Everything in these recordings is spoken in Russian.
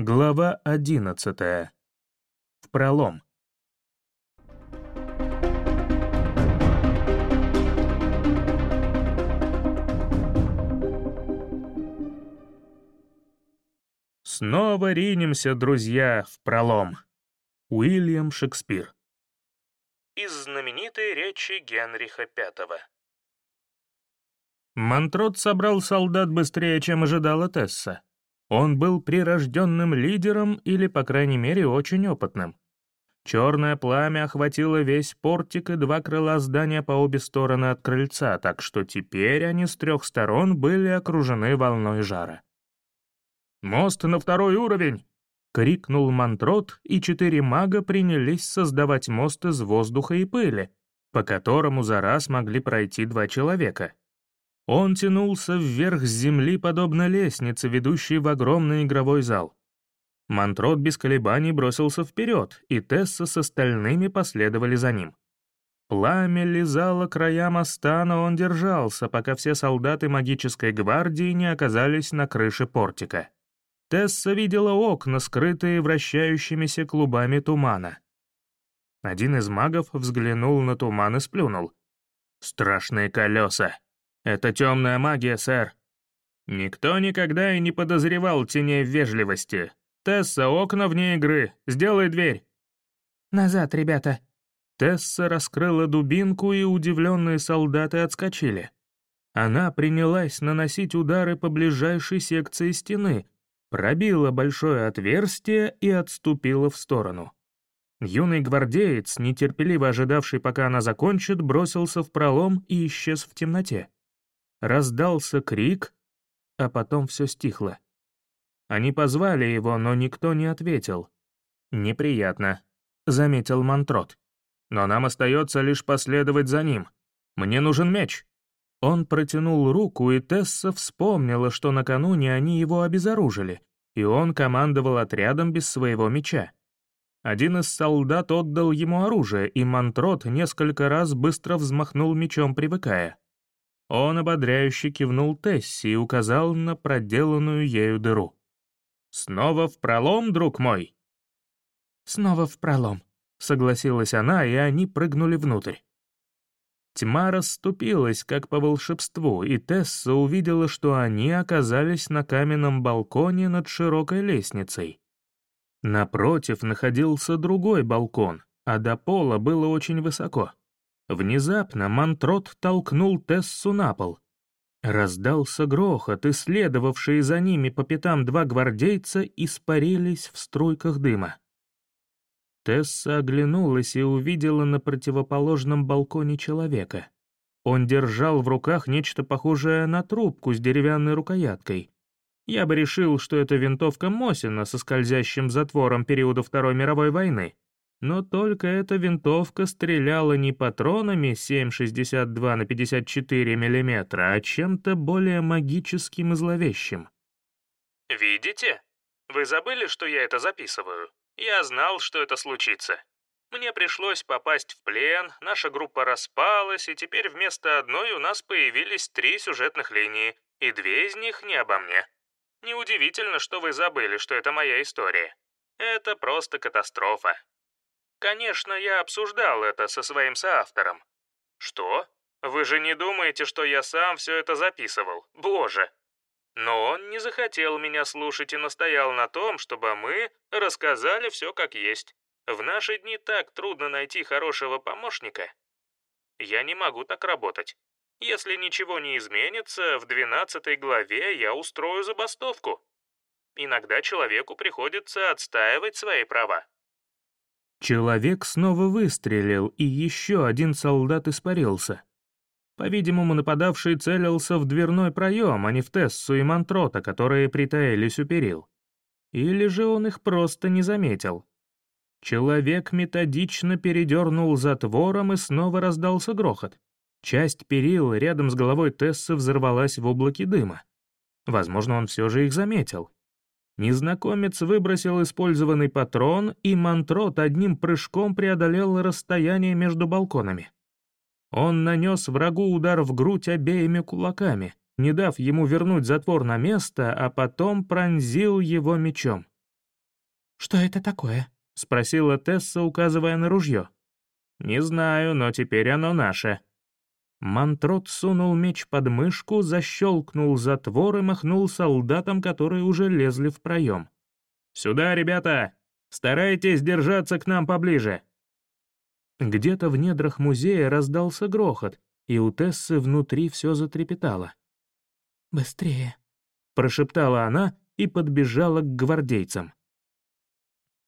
Глава одиннадцатая. В пролом. Снова ринемся, друзья, в пролом. Уильям Шекспир. Из знаменитой речи Генриха V. Монтрот собрал солдат быстрее, чем ожидала Тесса. Он был прирожденным лидером или, по крайней мере, очень опытным. Черное пламя охватило весь портик и два крыла здания по обе стороны от крыльца, так что теперь они с трех сторон были окружены волной жара. «Мост на второй уровень!» — крикнул Мантрот, и четыре мага принялись создавать мост из воздуха и пыли, по которому за раз могли пройти два человека. Он тянулся вверх с земли, подобно лестнице, ведущей в огромный игровой зал. Мантрот без колебаний бросился вперед, и Тесса с остальными последовали за ним. Пламя лизало края моста, но он держался, пока все солдаты магической гвардии не оказались на крыше портика. Тесса видела окна, скрытые вращающимися клубами тумана. Один из магов взглянул на туман и сплюнул. «Страшные колеса!» «Это темная магия, сэр». Никто никогда и не подозревал теней вежливости. «Тесса, окна вне игры. Сделай дверь». «Назад, ребята». Тесса раскрыла дубинку, и удивленные солдаты отскочили. Она принялась наносить удары по ближайшей секции стены, пробила большое отверстие и отступила в сторону. Юный гвардеец, нетерпеливо ожидавший, пока она закончит, бросился в пролом и исчез в темноте. Раздался крик, а потом все стихло. Они позвали его, но никто не ответил. «Неприятно», — заметил Мантрот. «Но нам остается лишь последовать за ним. Мне нужен меч». Он протянул руку, и Тесса вспомнила, что накануне они его обезоружили, и он командовал отрядом без своего меча. Один из солдат отдал ему оружие, и Мантрот несколько раз быстро взмахнул мечом, привыкая. Он ободряюще кивнул Тесси и указал на проделанную ею дыру. «Снова в пролом, друг мой?» «Снова в пролом», — согласилась она, и они прыгнули внутрь. Тьма расступилась, как по волшебству, и Тесса увидела, что они оказались на каменном балконе над широкой лестницей. Напротив находился другой балкон, а до пола было очень высоко. Внезапно Мантрот толкнул Тессу на пол. Раздался грохот, и следовавшие за ними по пятам два гвардейца испарились в струйках дыма. Тесса оглянулась и увидела на противоположном балконе человека. Он держал в руках нечто похожее на трубку с деревянной рукояткой. Я бы решил, что это винтовка Мосина со скользящим затвором периода Второй мировой войны. Но только эта винтовка стреляла не патронами 7,62 на 54 мм, а чем-то более магическим и зловещим. «Видите? Вы забыли, что я это записываю? Я знал, что это случится. Мне пришлось попасть в плен, наша группа распалась, и теперь вместо одной у нас появились три сюжетных линии, и две из них не обо мне. Неудивительно, что вы забыли, что это моя история. Это просто катастрофа. Конечно, я обсуждал это со своим соавтором. Что? Вы же не думаете, что я сам все это записывал? Боже! Но он не захотел меня слушать и настоял на том, чтобы мы рассказали все как есть. В наши дни так трудно найти хорошего помощника. Я не могу так работать. Если ничего не изменится, в двенадцатой главе я устрою забастовку. Иногда человеку приходится отстаивать свои права. Человек снова выстрелил, и еще один солдат испарился. По-видимому, нападавший целился в дверной проем, а не в Тессу и Мантрота, которые притаились у перил. Или же он их просто не заметил. Человек методично передернул затвором, и снова раздался грохот. Часть перил рядом с головой Тессы взорвалась в облаке дыма. Возможно, он все же их заметил. Незнакомец выбросил использованный патрон, и Мантрот одним прыжком преодолел расстояние между балконами. Он нанес врагу удар в грудь обеими кулаками, не дав ему вернуть затвор на место, а потом пронзил его мечом. «Что это такое?» — спросила Тесса, указывая на ружье. «Не знаю, но теперь оно наше». Мантрот сунул меч под мышку, защелкнул затвор и махнул солдатам, которые уже лезли в проем. «Сюда, ребята! Старайтесь держаться к нам поближе!» Где-то в недрах музея раздался грохот, и у Тессы внутри все затрепетало. «Быстрее!» — прошептала она и подбежала к гвардейцам.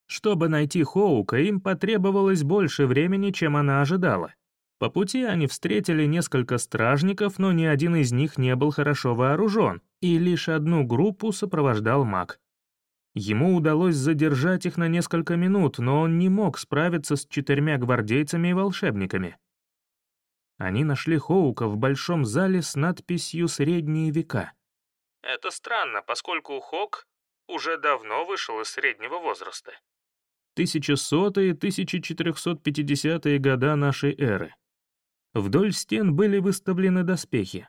Чтобы найти Хоука, им потребовалось больше времени, чем она ожидала. По пути они встретили несколько стражников, но ни один из них не был хорошо вооружен, и лишь одну группу сопровождал маг. Ему удалось задержать их на несколько минут, но он не мог справиться с четырьмя гвардейцами и волшебниками. Они нашли Хоука в большом зале с надписью «Средние века». Это странно, поскольку Хок уже давно вышел из среднего возраста. 1100-1450-е года нашей эры. Вдоль стен были выставлены доспехи.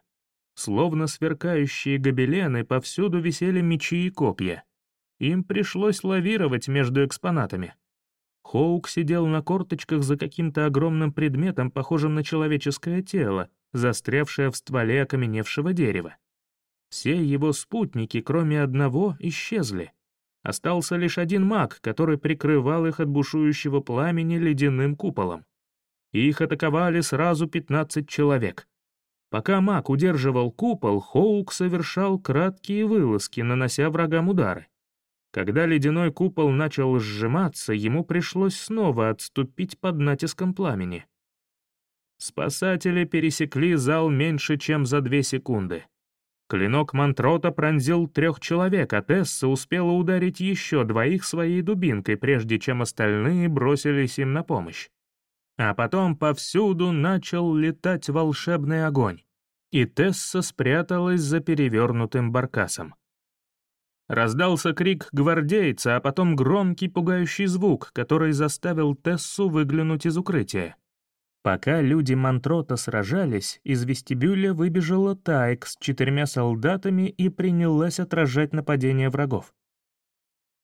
Словно сверкающие гобелены, повсюду висели мечи и копья. Им пришлось лавировать между экспонатами. Хоук сидел на корточках за каким-то огромным предметом, похожим на человеческое тело, застрявшее в стволе окаменевшего дерева. Все его спутники, кроме одного, исчезли. Остался лишь один маг, который прикрывал их от бушующего пламени ледяным куполом. Их атаковали сразу 15 человек. Пока маг удерживал купол, Хоук совершал краткие вылазки, нанося врагам удары. Когда ледяной купол начал сжиматься, ему пришлось снова отступить под натиском пламени. Спасатели пересекли зал меньше, чем за две секунды. Клинок Мантрота пронзил трех человек, а Тесса успела ударить еще двоих своей дубинкой, прежде чем остальные бросились им на помощь. А потом повсюду начал летать волшебный огонь, и Тесса спряталась за перевернутым баркасом. Раздался крик гвардейца, а потом громкий пугающий звук, который заставил Тессу выглянуть из укрытия. Пока люди Мантрота сражались, из вестибюля выбежала Тайк с четырьмя солдатами и принялась отражать нападение врагов.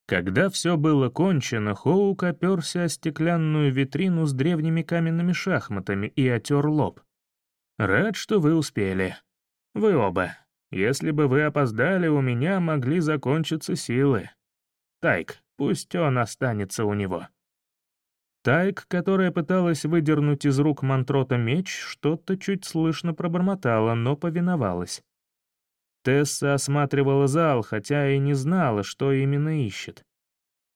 Когда все было кончено, Хоук оперся о стеклянную витрину с древними каменными шахматами и отер лоб. «Рад, что вы успели. Вы оба. Если бы вы опоздали, у меня могли закончиться силы. Тайк, пусть он останется у него». Тайк, которая пыталась выдернуть из рук Мантрота меч, что-то чуть слышно пробормотала, но повиновалась. Тесса осматривала зал, хотя и не знала, что именно ищет.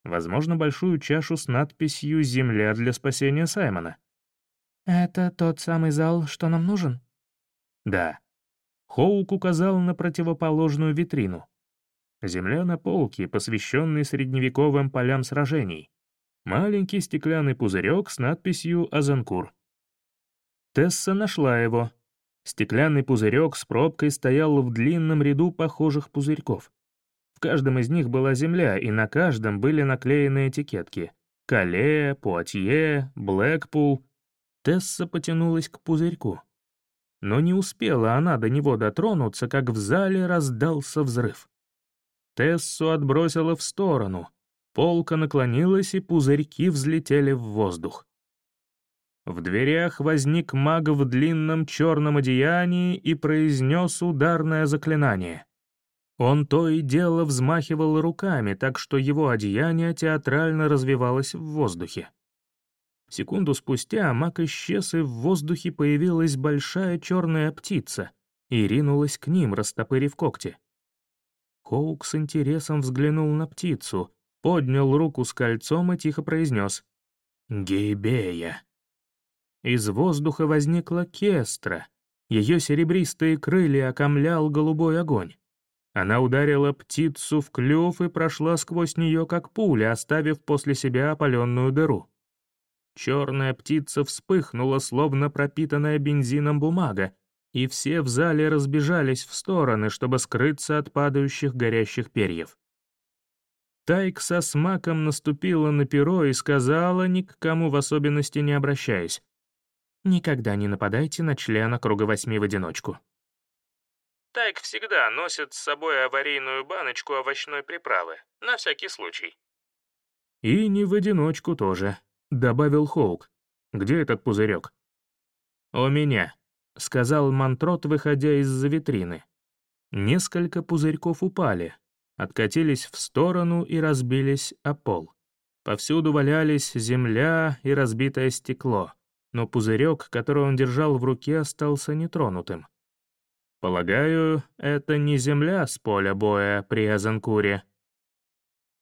Возможно, большую чашу с надписью «Земля для спасения Саймона». «Это тот самый зал, что нам нужен?» «Да». Хоук указал на противоположную витрину. Земля на полке, посвященной средневековым полям сражений маленький стеклянный пузырек с надписью «Азанкур». Тесса нашла его. Стеклянный пузырек с пробкой стоял в длинном ряду похожих пузырьков. В каждом из них была земля, и на каждом были наклеены этикетки. Кале, Пуатье, Блэкпул. Тесса потянулась к пузырьку. Но не успела она до него дотронуться, как в зале раздался взрыв. Тессу отбросило в сторону — Полка наклонилась, и пузырьки взлетели в воздух. В дверях возник маг в длинном черном одеянии и произнес ударное заклинание. Он то и дело взмахивал руками, так что его одеяние театрально развивалось в воздухе. Секунду спустя маг исчез, и в воздухе появилась большая черная птица и ринулась к ним, растопырив когти. Хоук с интересом взглянул на птицу, поднял руку с кольцом и тихо произнес «Гейбея». Из воздуха возникла кестра. Ее серебристые крылья окомлял голубой огонь. Она ударила птицу в клюв и прошла сквозь нее, как пуля, оставив после себя опаленную дыру. Черная птица вспыхнула, словно пропитанная бензином бумага, и все в зале разбежались в стороны, чтобы скрыться от падающих горящих перьев. Тайк со смаком наступила на перо и сказала, ни к кому в особенности не обращаясь, «Никогда не нападайте на члена круга восьми в одиночку». Тайк всегда носит с собой аварийную баночку овощной приправы, на всякий случай. «И не в одиночку тоже», — добавил Хоук. «Где этот пузырек?» «У меня», — сказал Мантрот, выходя из-за витрины. Несколько пузырьков упали, откатились в сторону и разбились о пол. Повсюду валялись земля и разбитое стекло, но пузырек, который он держал в руке, остался нетронутым. «Полагаю, это не земля с поля боя при Азанкуре».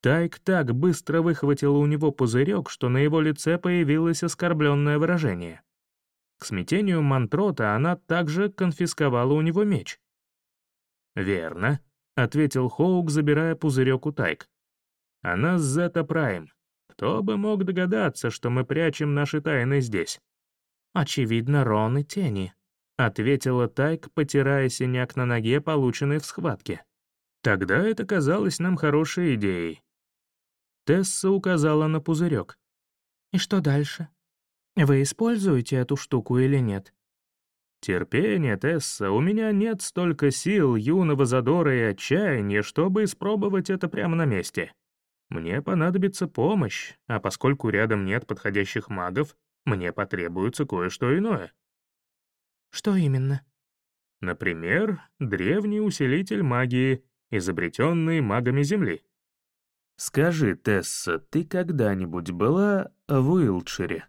Тайк так быстро выхватил у него пузырек, что на его лице появилось оскорбленное выражение. К смятению Мантрота она также конфисковала у него меч. «Верно», — ответил Хоук, забирая пузырек у Тайк. «Она с Зета Прайм. Кто бы мог догадаться, что мы прячем наши тайны здесь?» «Очевидно, Рон и Тени», — ответила Тайк, потирая синяк на ноге, полученный в схватке. «Тогда это казалось нам хорошей идеей». Тесса указала на пузырек. «И что дальше? Вы используете эту штуку или нет?» «Терпение, Тесса, у меня нет столько сил, юного задора и отчаяния, чтобы испробовать это прямо на месте. Мне понадобится помощь, а поскольку рядом нет подходящих магов, мне потребуется кое-что иное». «Что именно?» «Например, древний усилитель магии, изобретенный магами Земли». «Скажи, Тесса, ты когда-нибудь была в Уилтшире?»